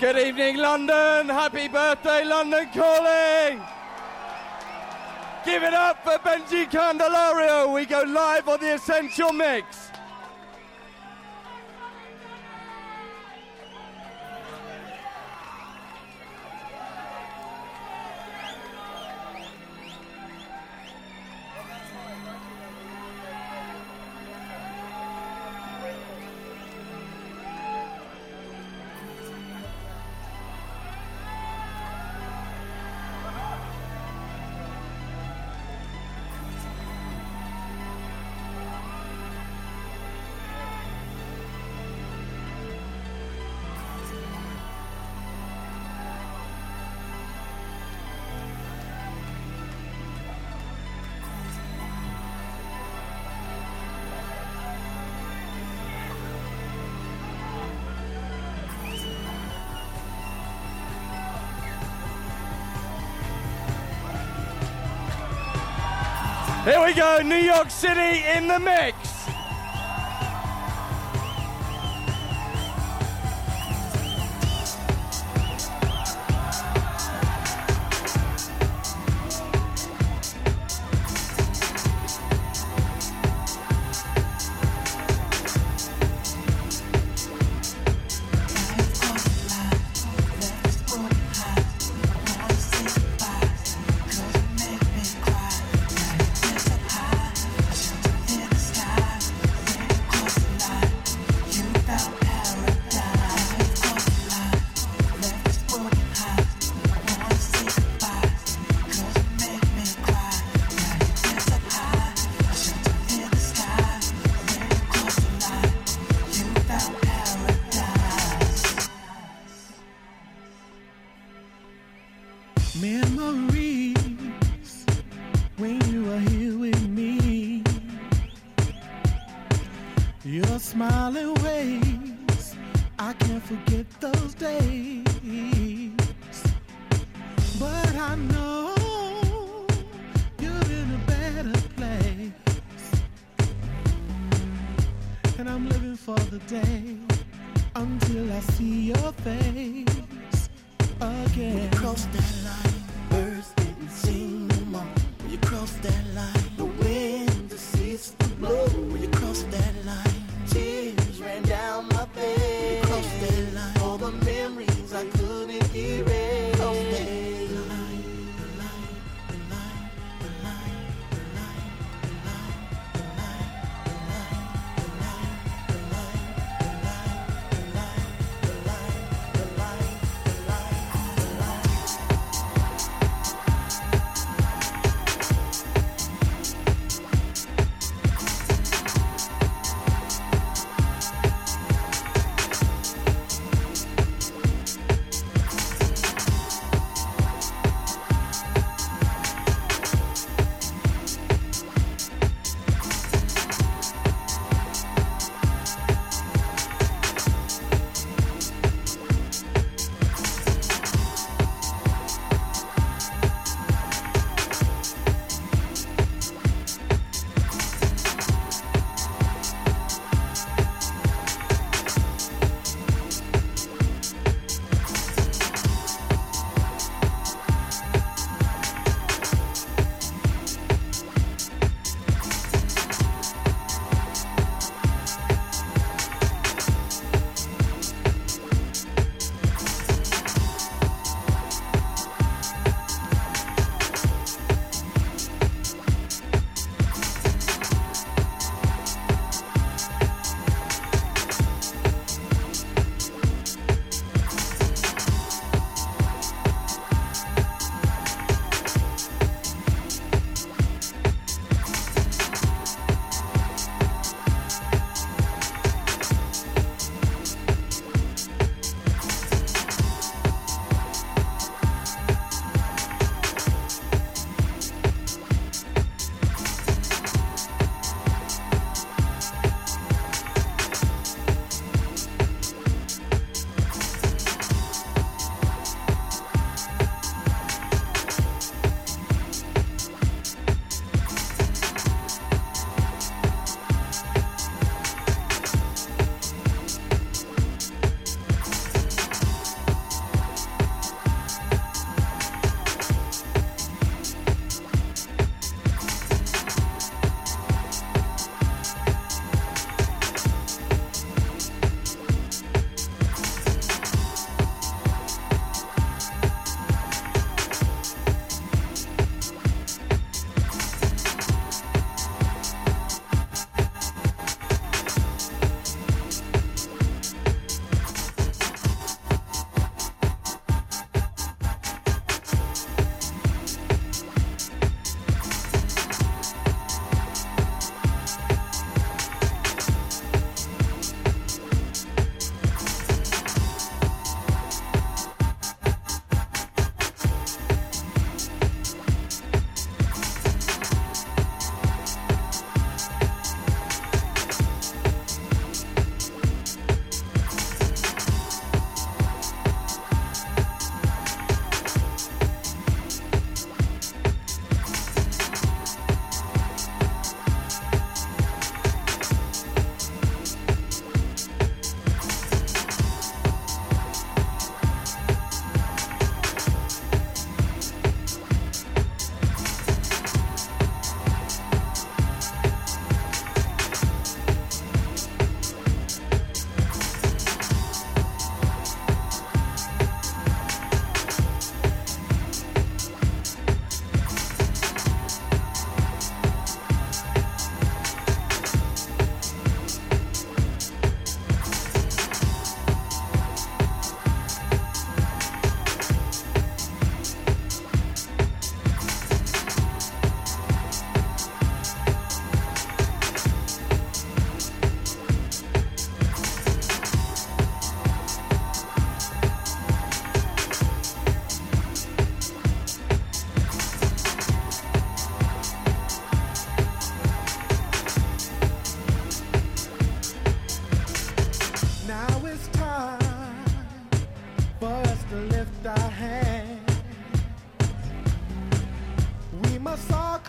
Good evening, London. Happy birthday, London Calling. Give it up for Benji Candelario. We go live on the Essential Mix. New York City in the mix.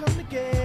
Essential.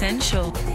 Essential.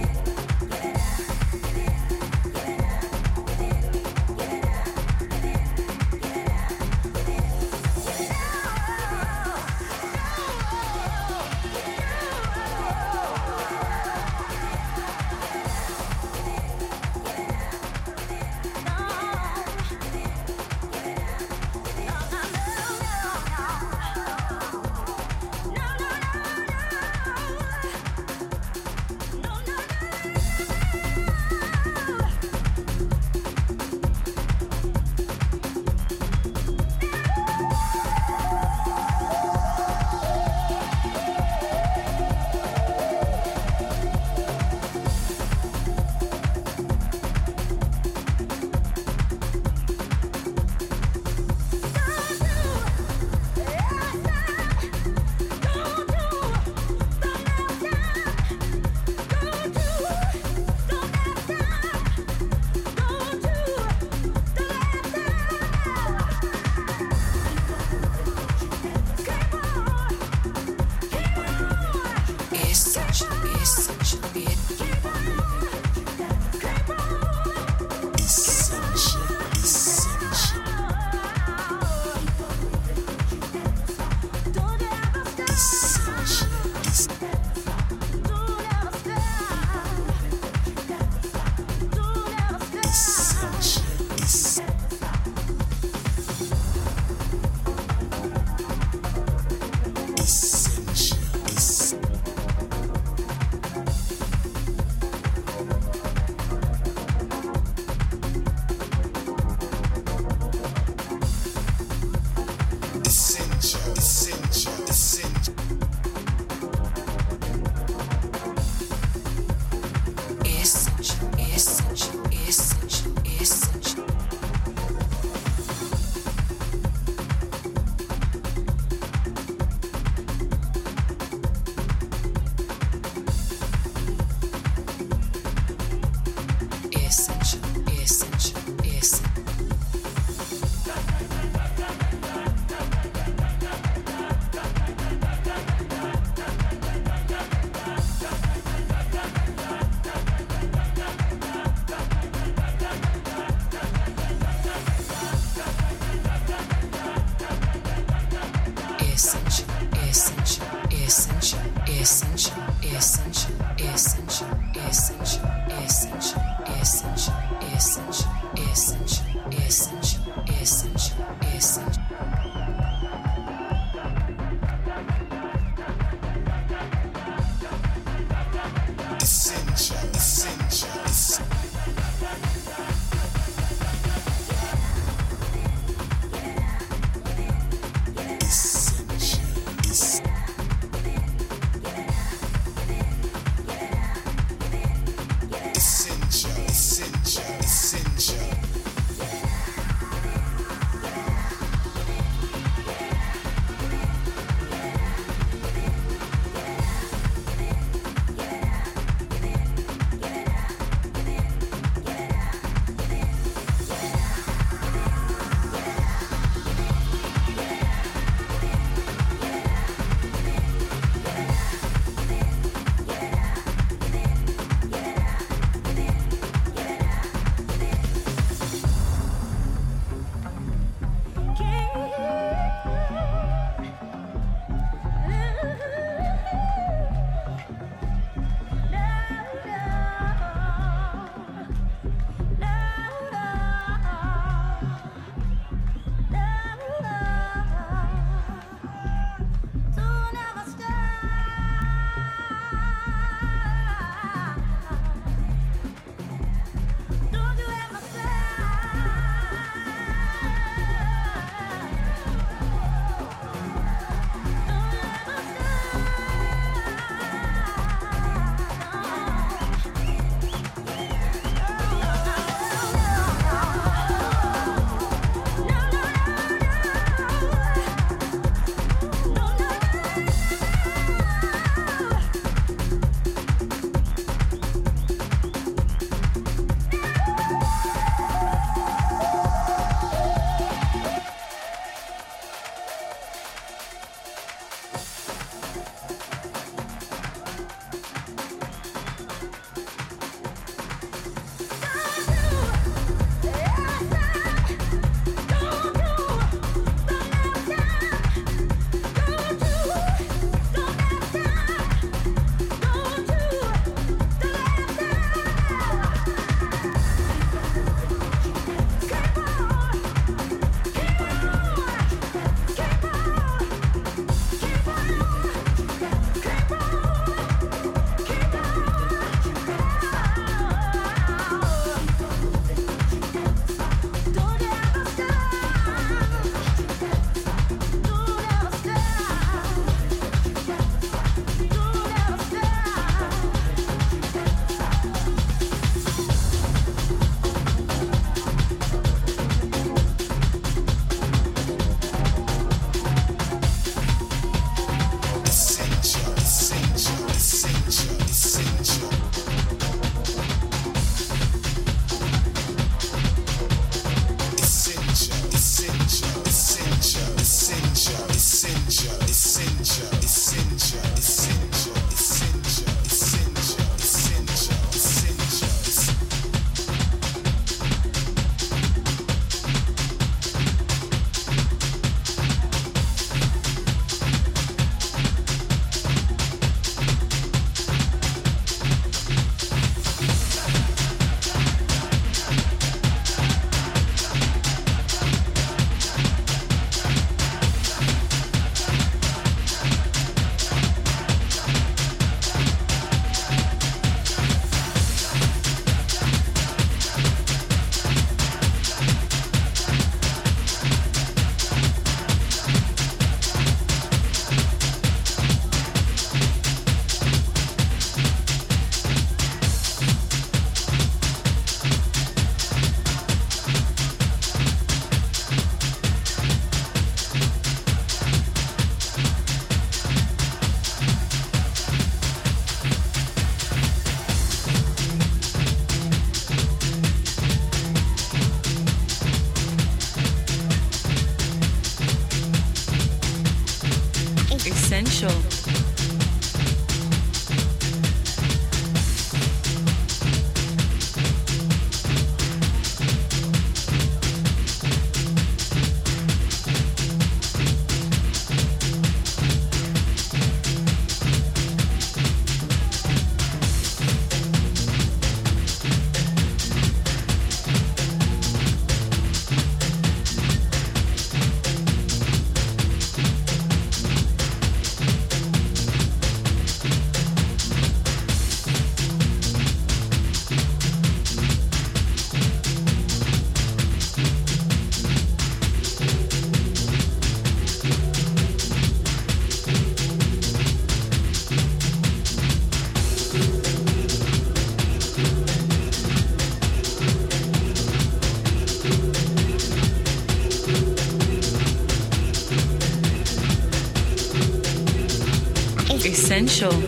Essential.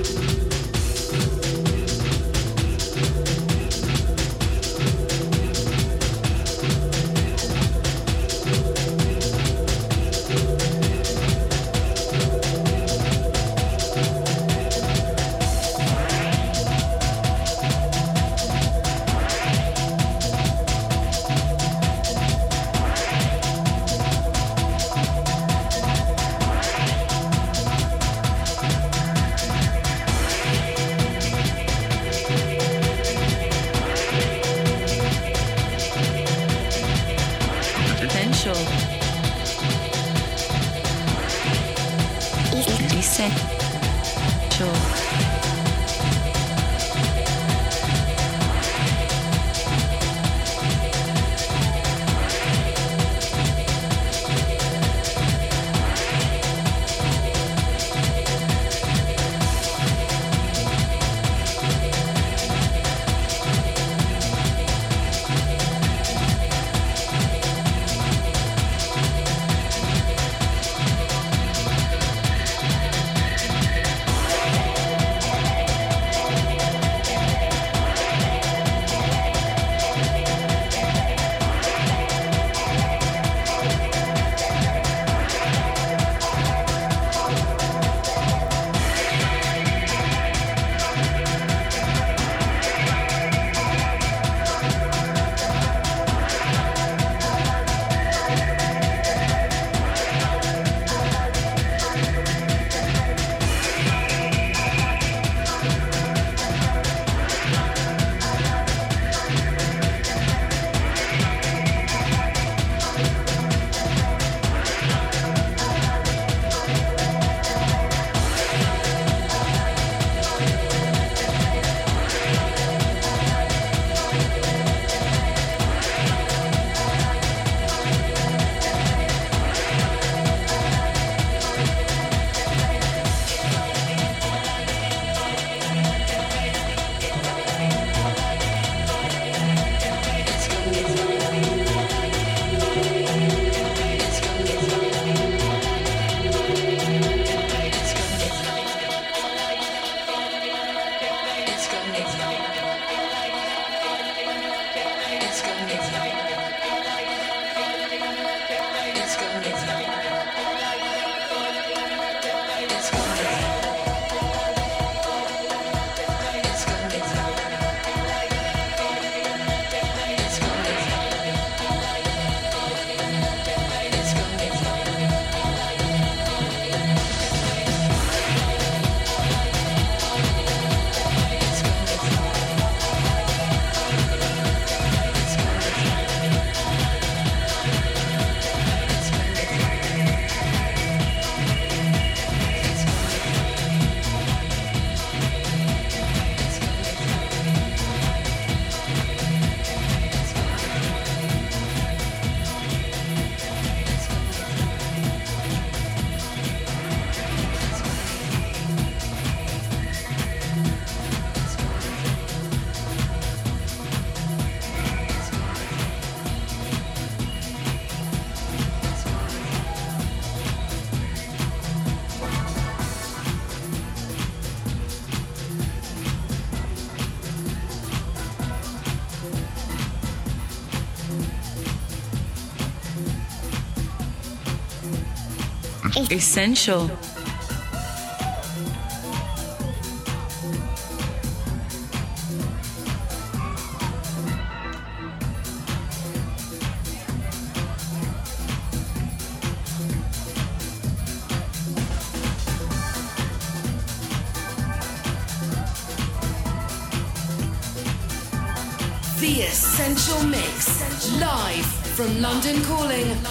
Essential The Essential Mix. Live from London Calling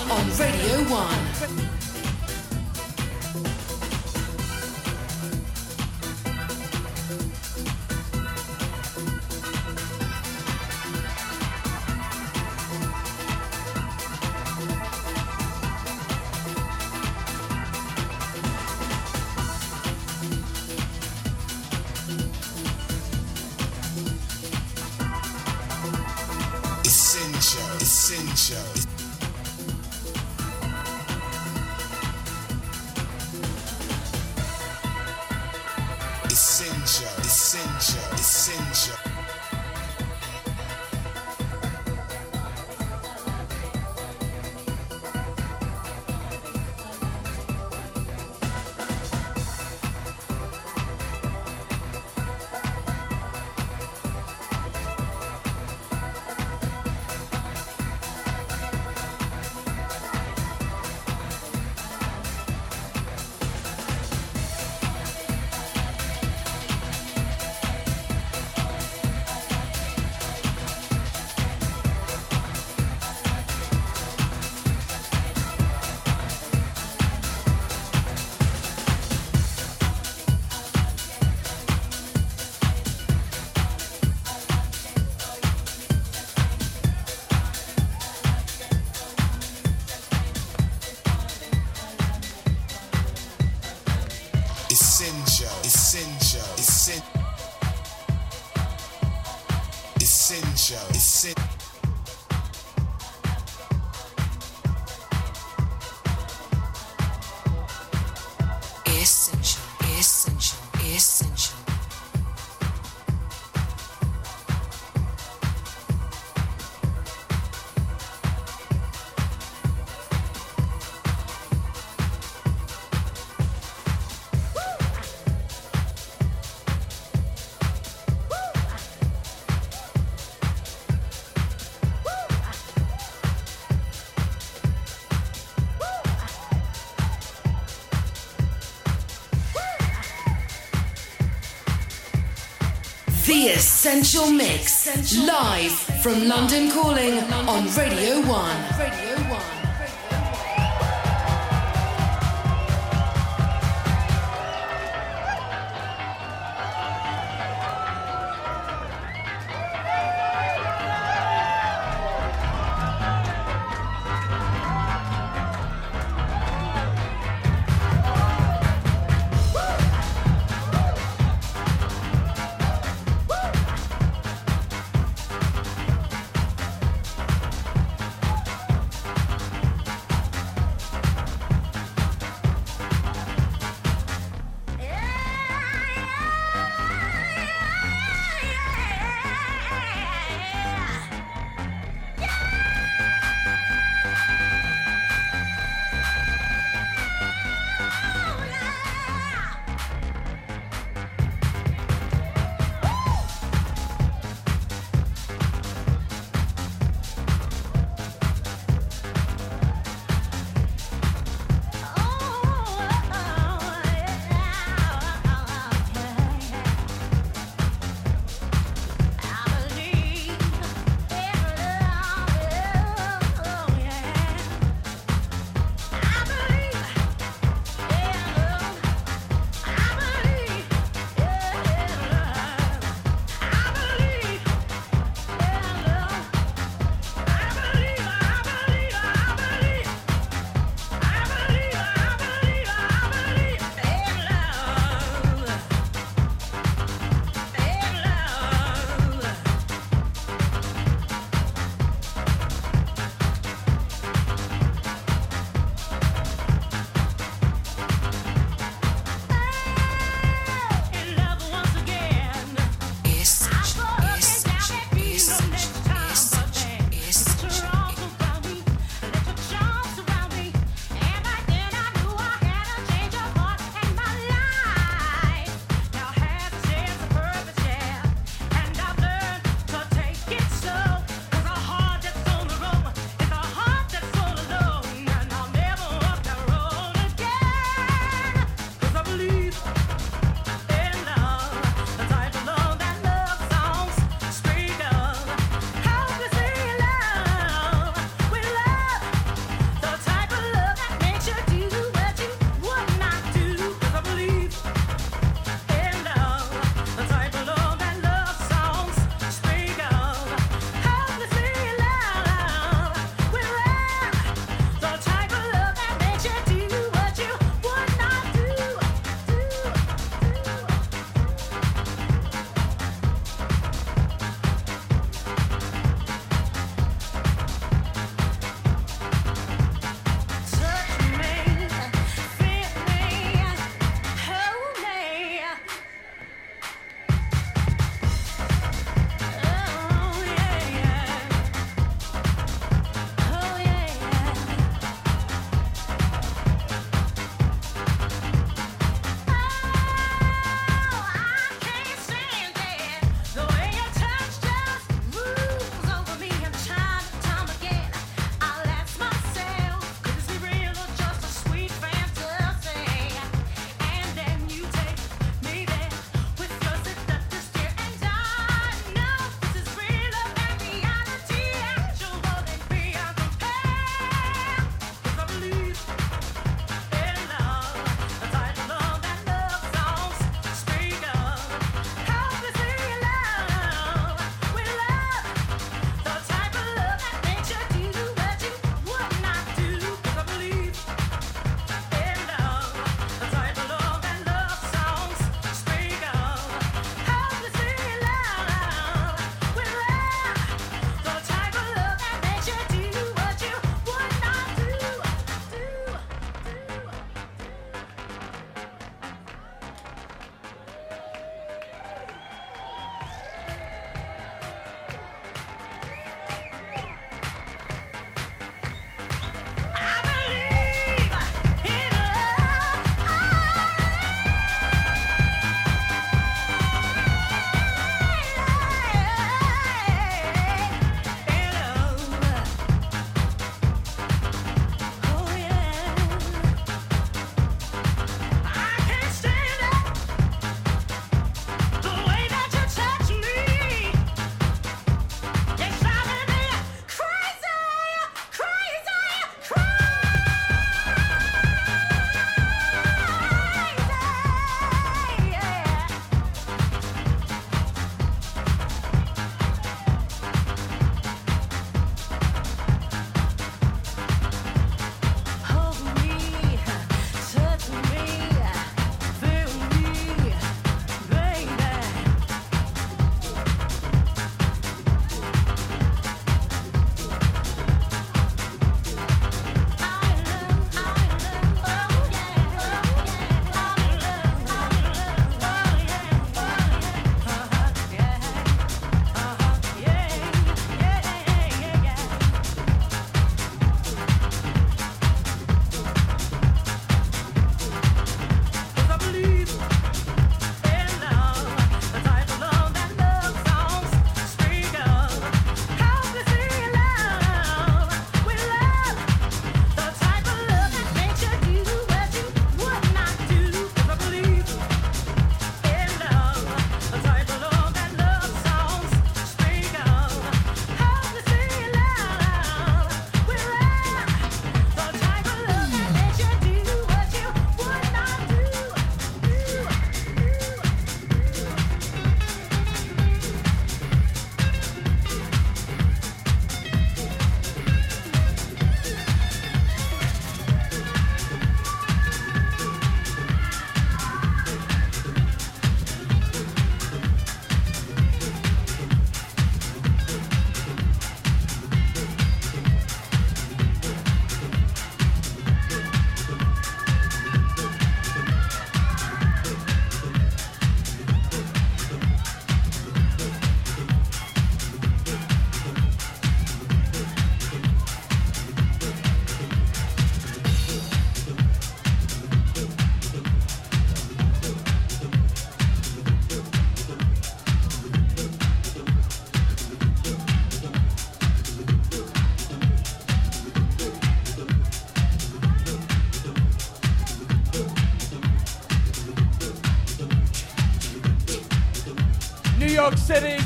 Essential Mix. Live from London Calling on Radio 1. Radio 1.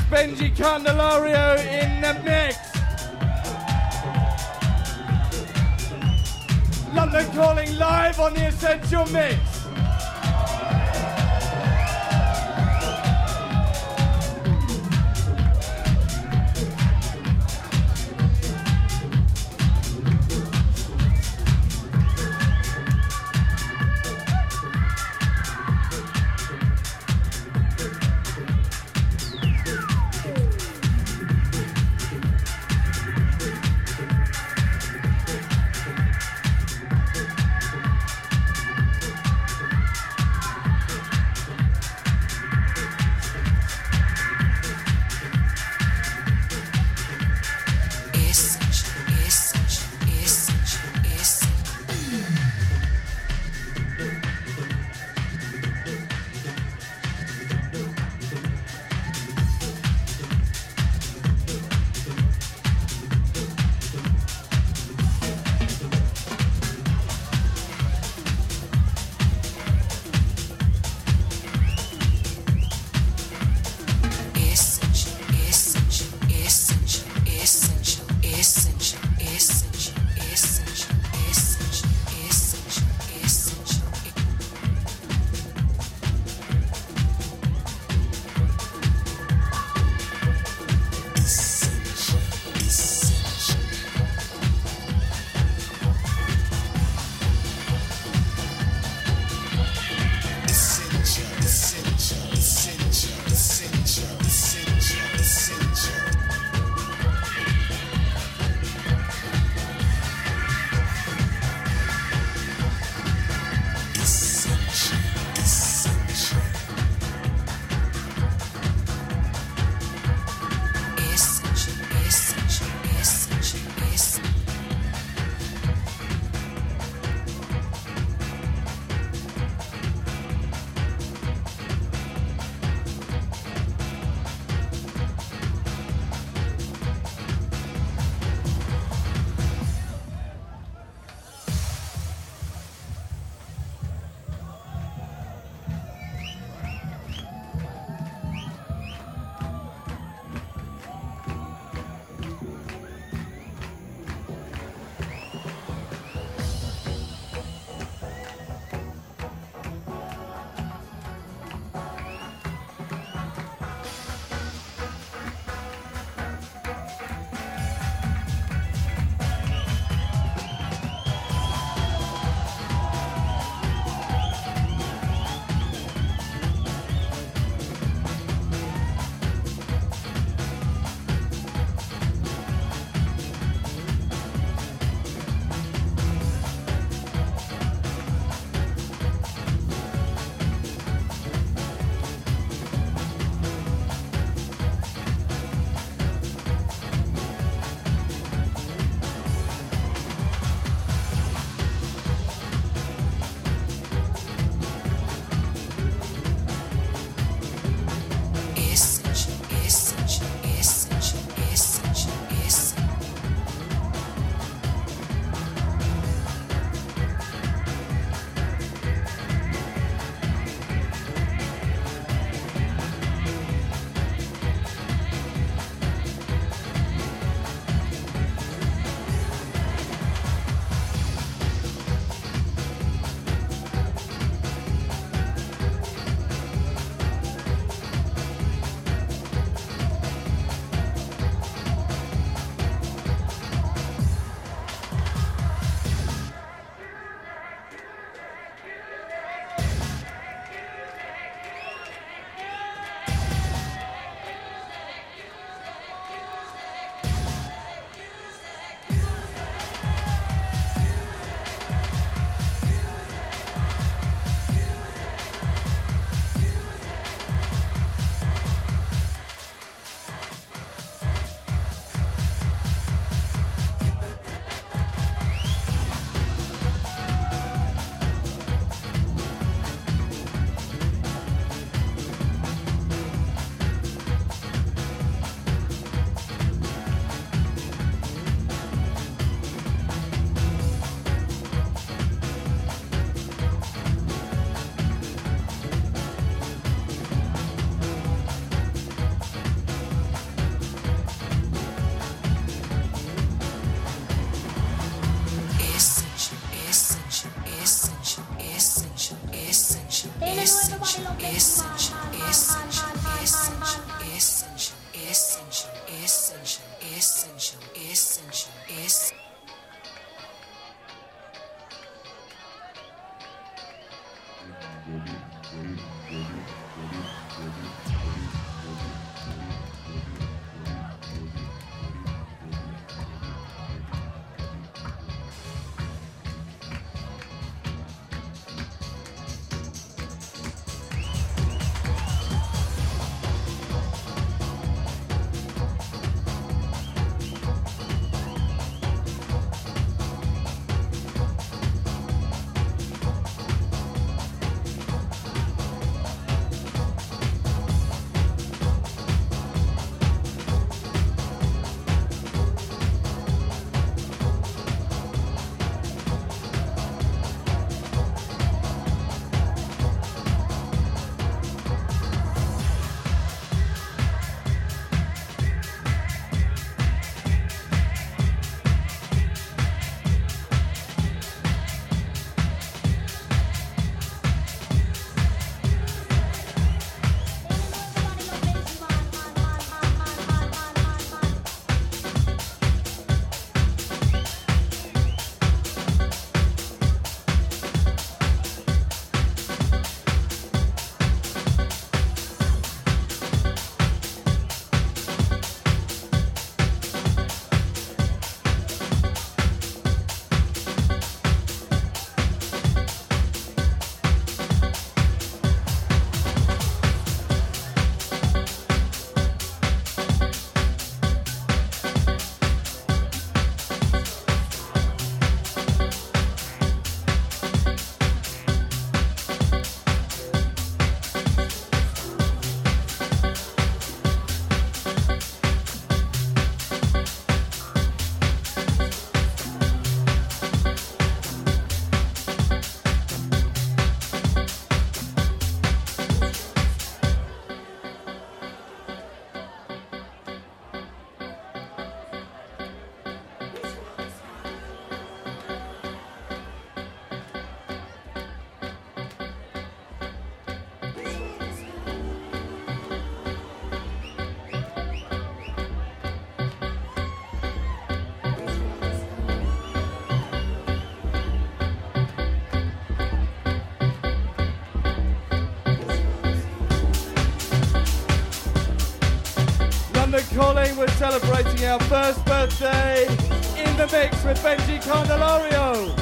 Benji Candelario in the mix. London calling live on the Essential Mix. celebrating our first birthday in the mix with Benji Candelario.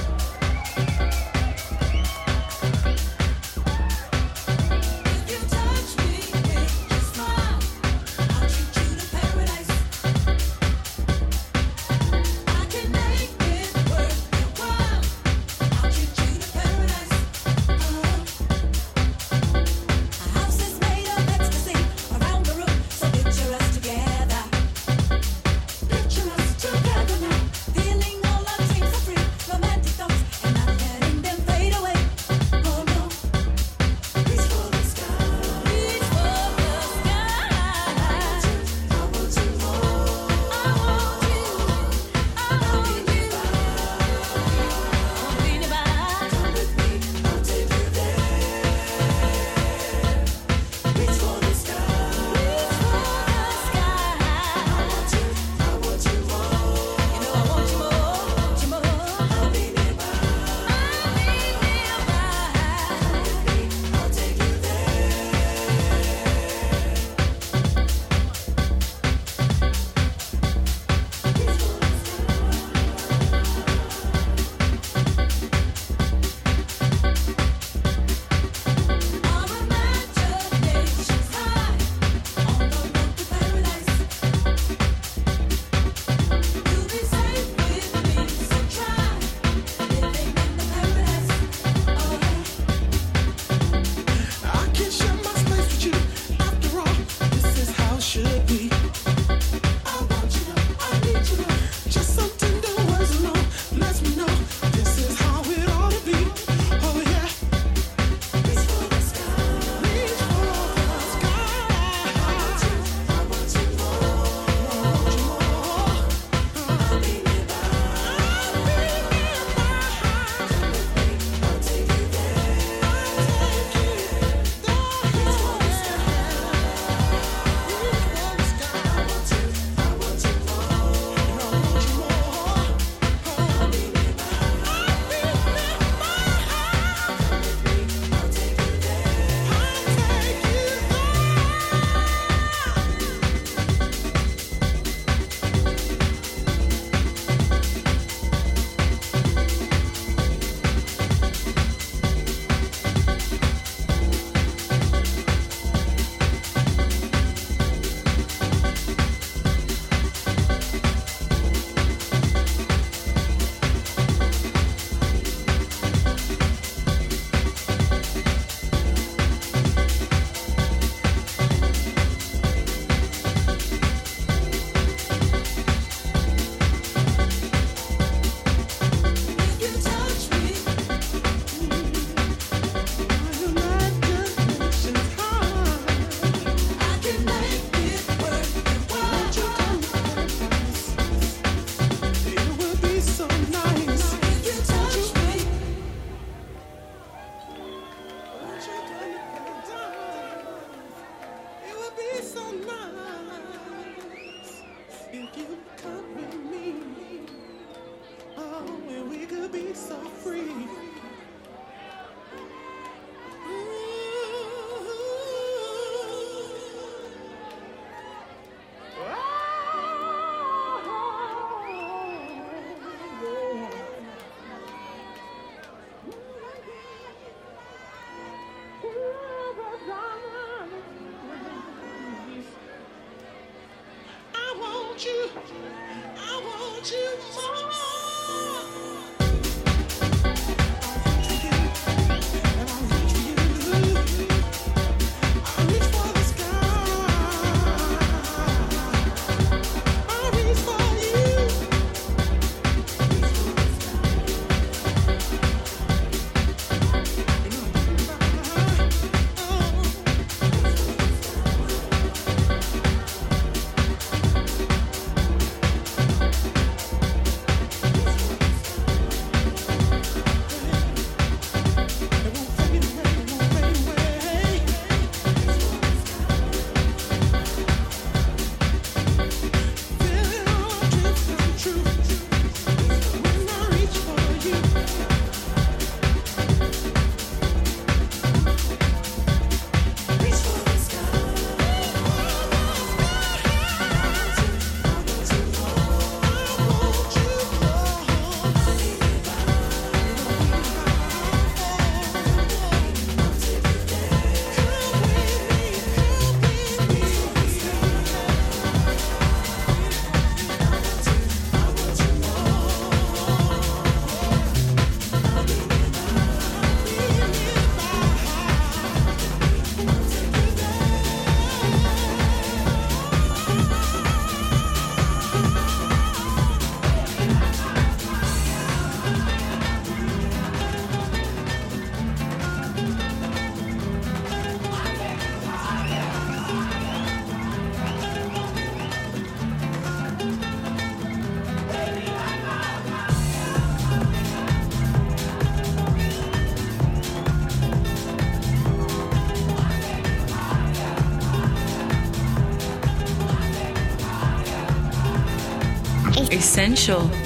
Essential.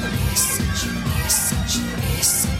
Listen, listen, listen, listen.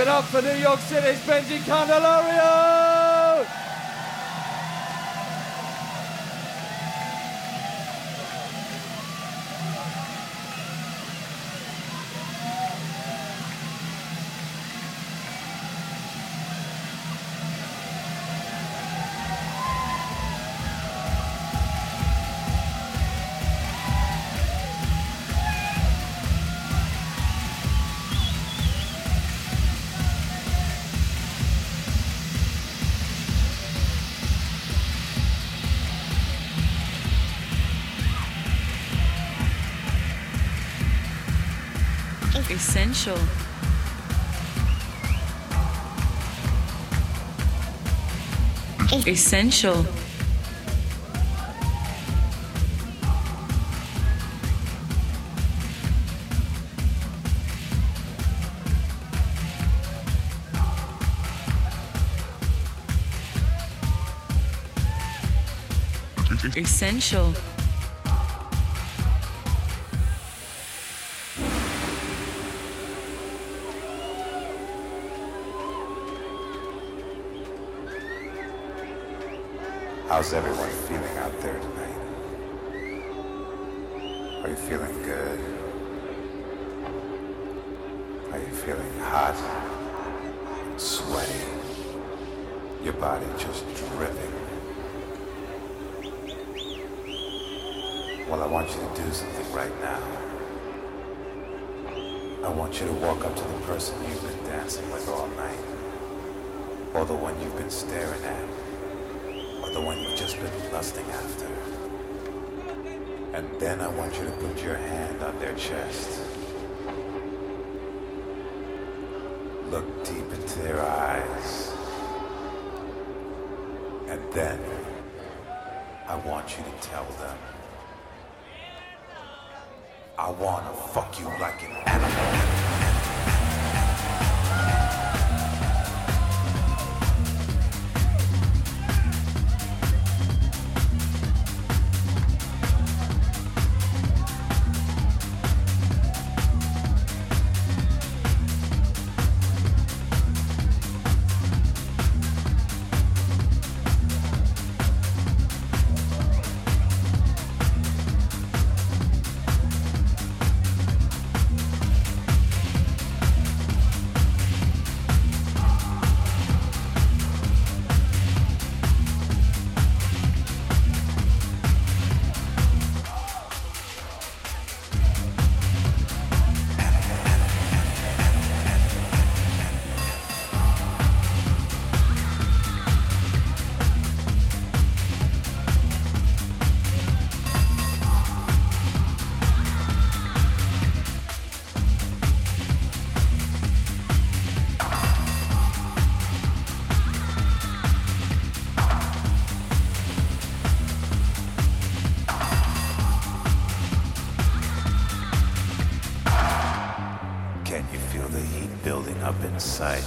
It up for New York City's Benji Candelario! Essential. Essential. Essential. How's everyone feeling out there tonight? Are you feeling good? Are you feeling hot? Sweaty? Your body just dripping? Well, I want you to do something right now. I want you to walk up to the person you've been dancing with all night, or the one you've been staring at the one you've just been lusting after. And then I want you to put your hand on their chest. Look deep into their eyes. And then I want you to tell them, I wanna fuck you like an animal. Inside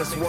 and it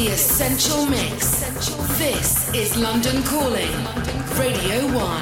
the Essential Mix. This is London Calling, Radio 1.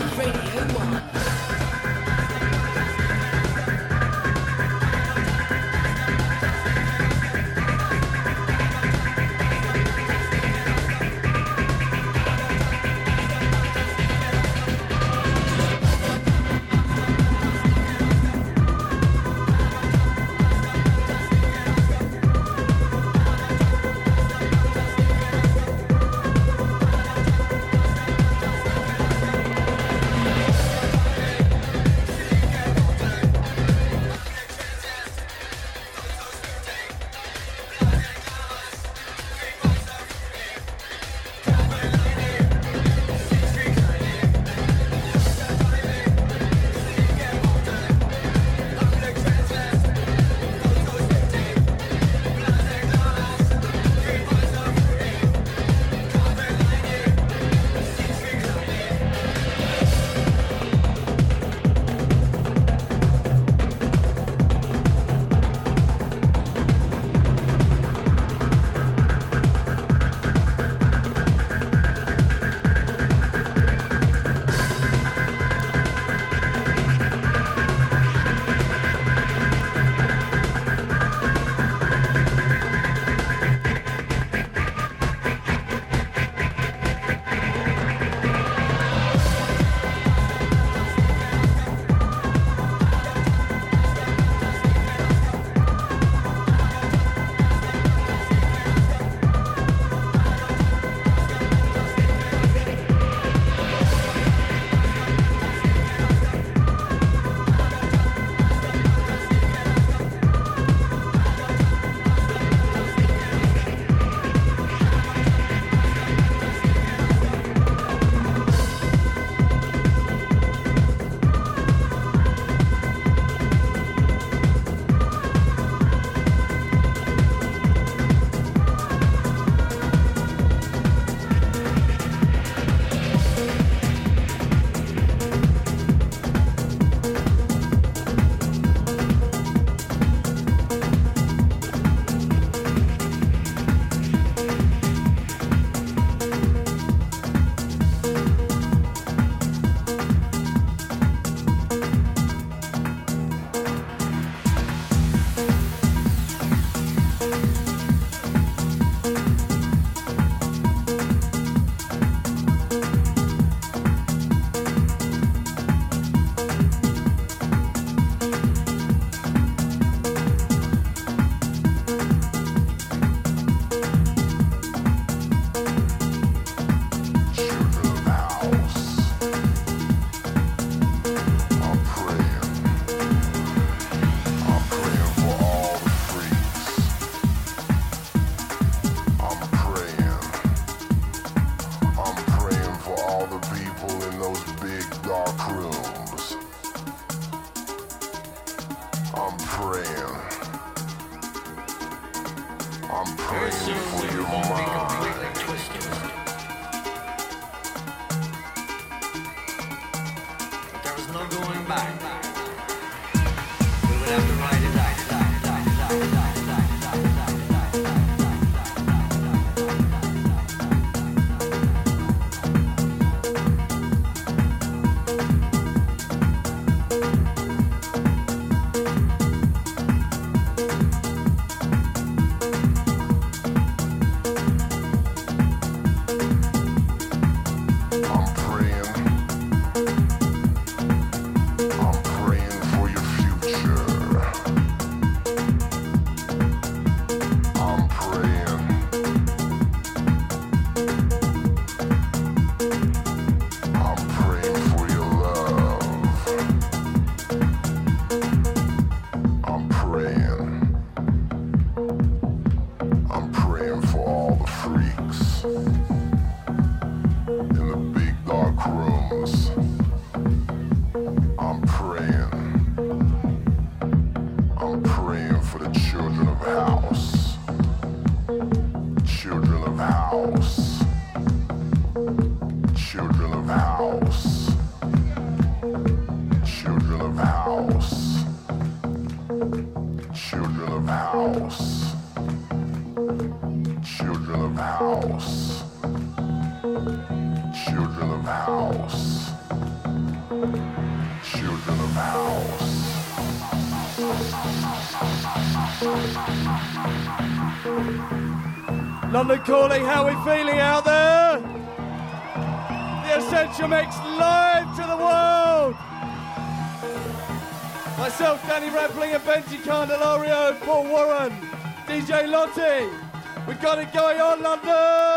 London Calling, how are we feeling out there? The Essential Mix live to the world. Myself, Danny Rampling, and Benji Candelario, Paul Warren, DJ Lottie. We've got it going on, London.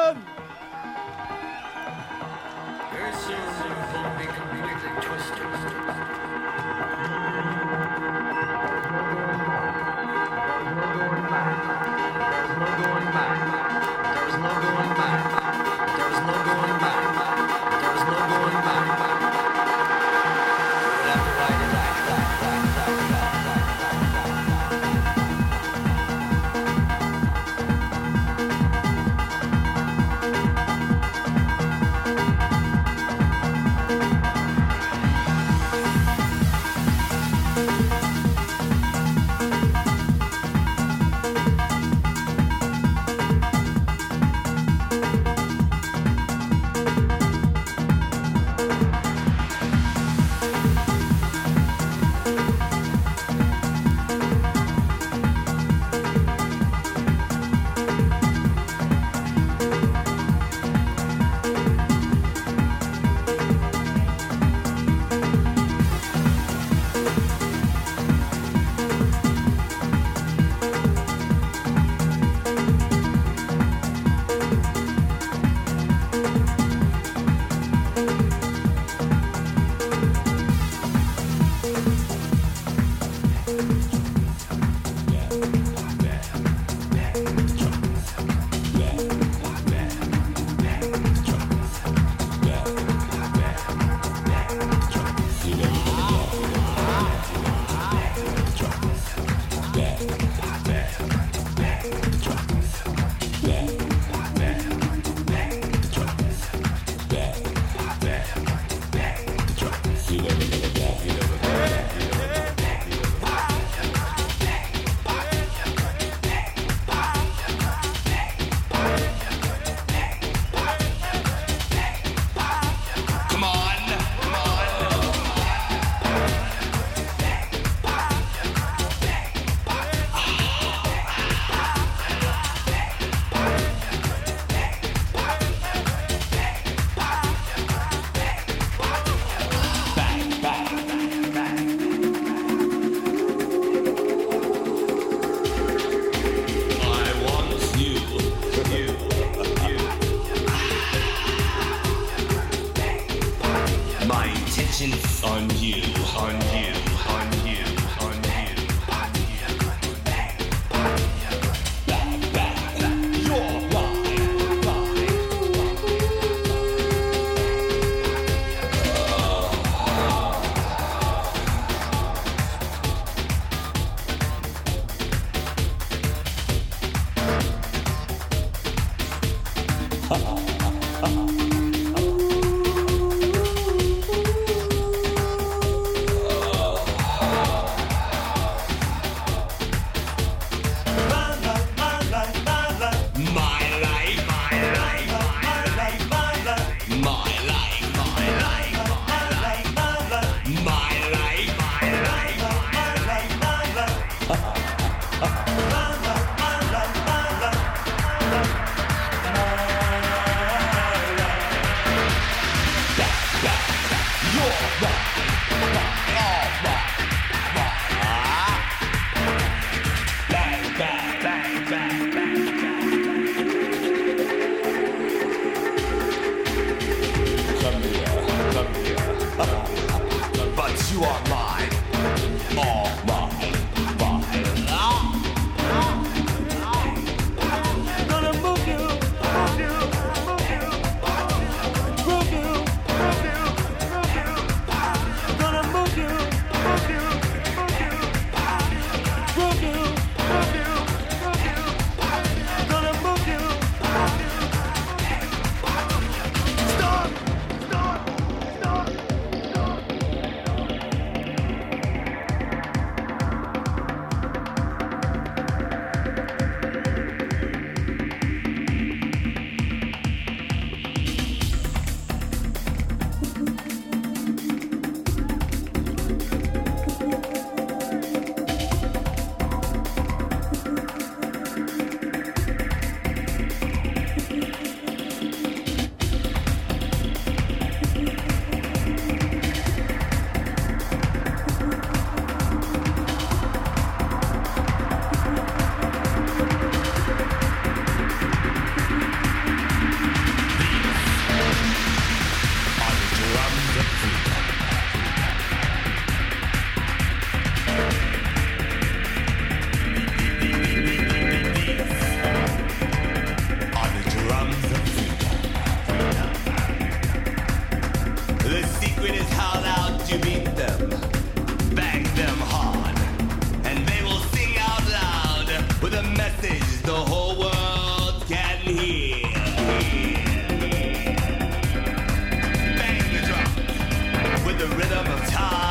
the rhythm of time.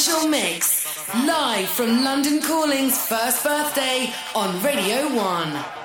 Essential Mix, live from London Calling's first birthday on Radio 1.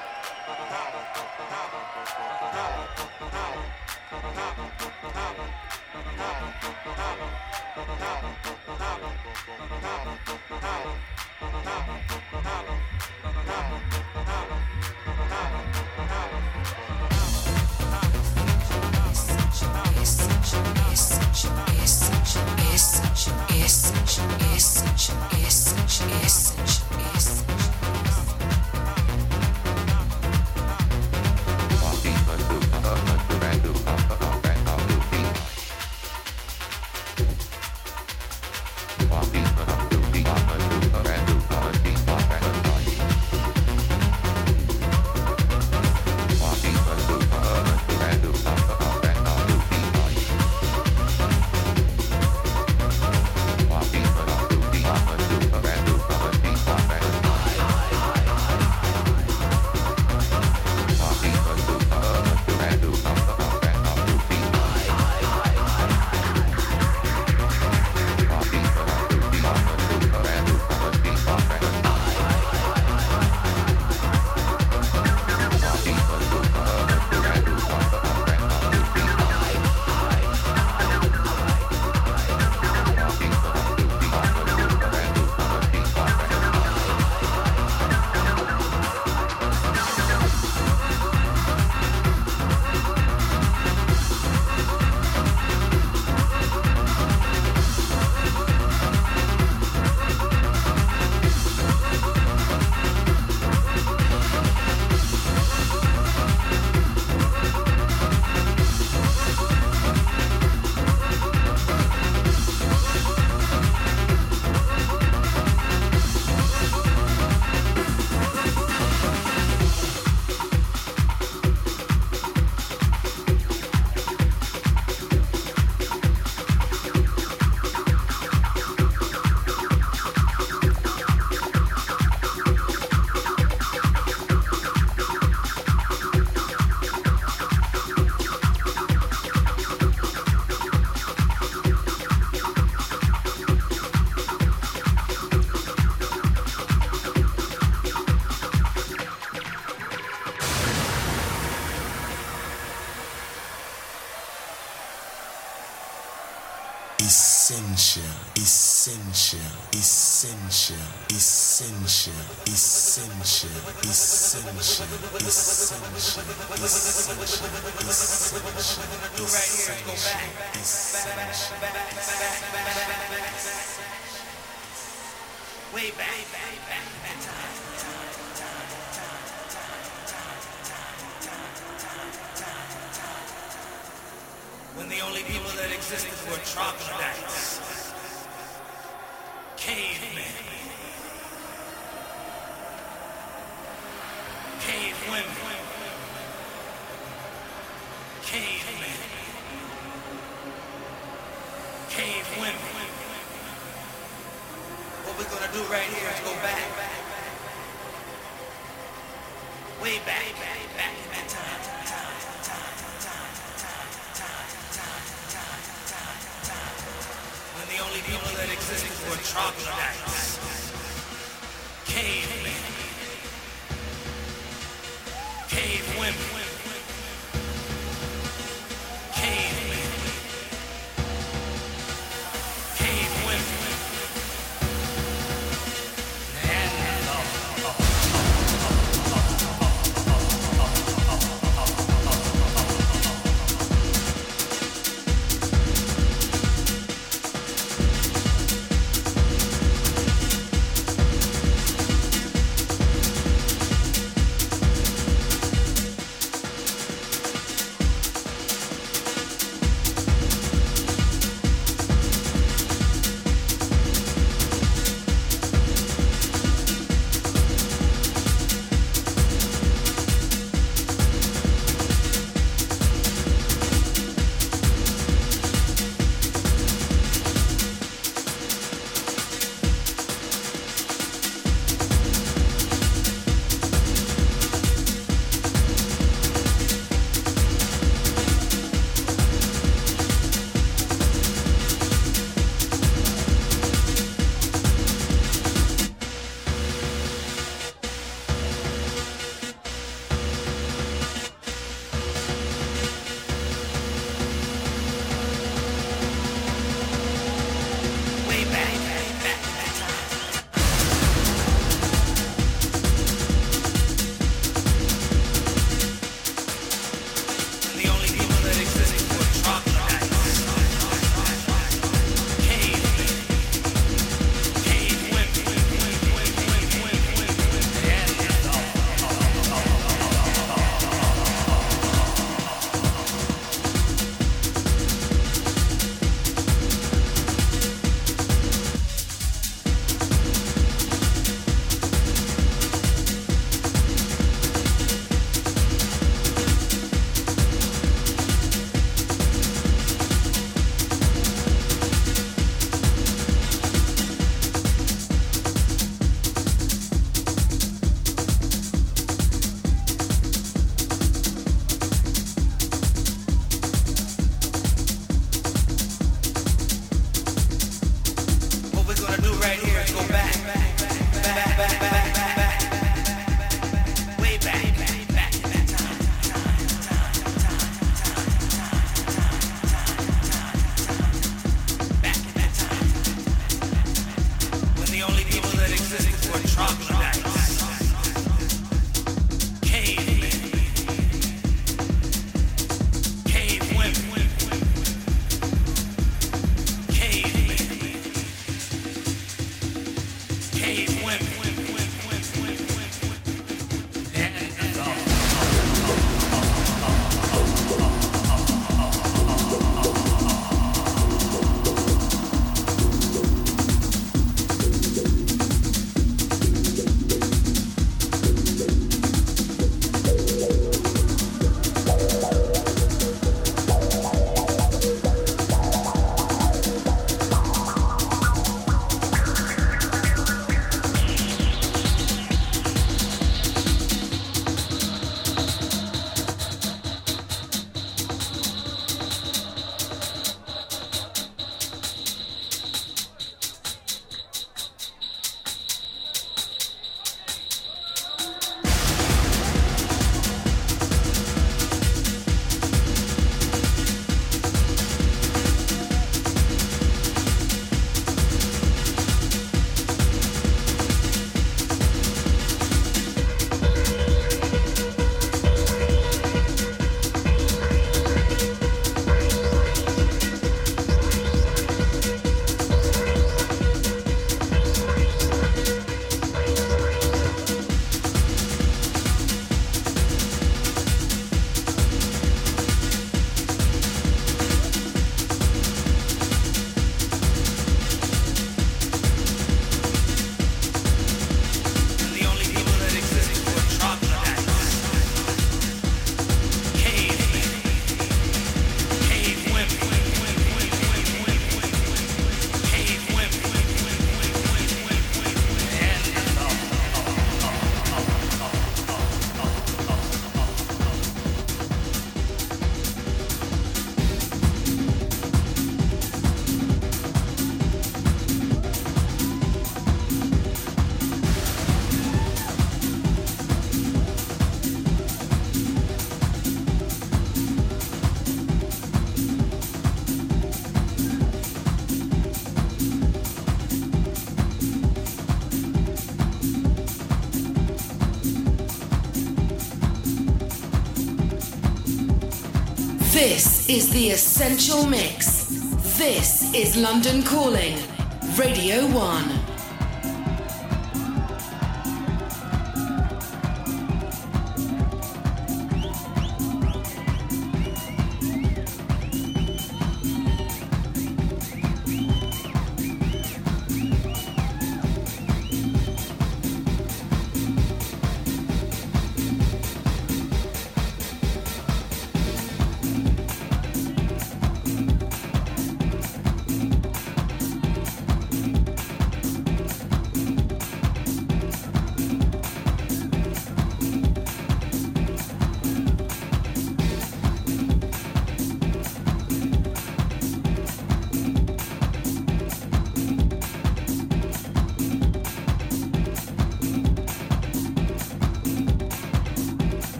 Is the Essential Mix. This is London Calling, Radio 1.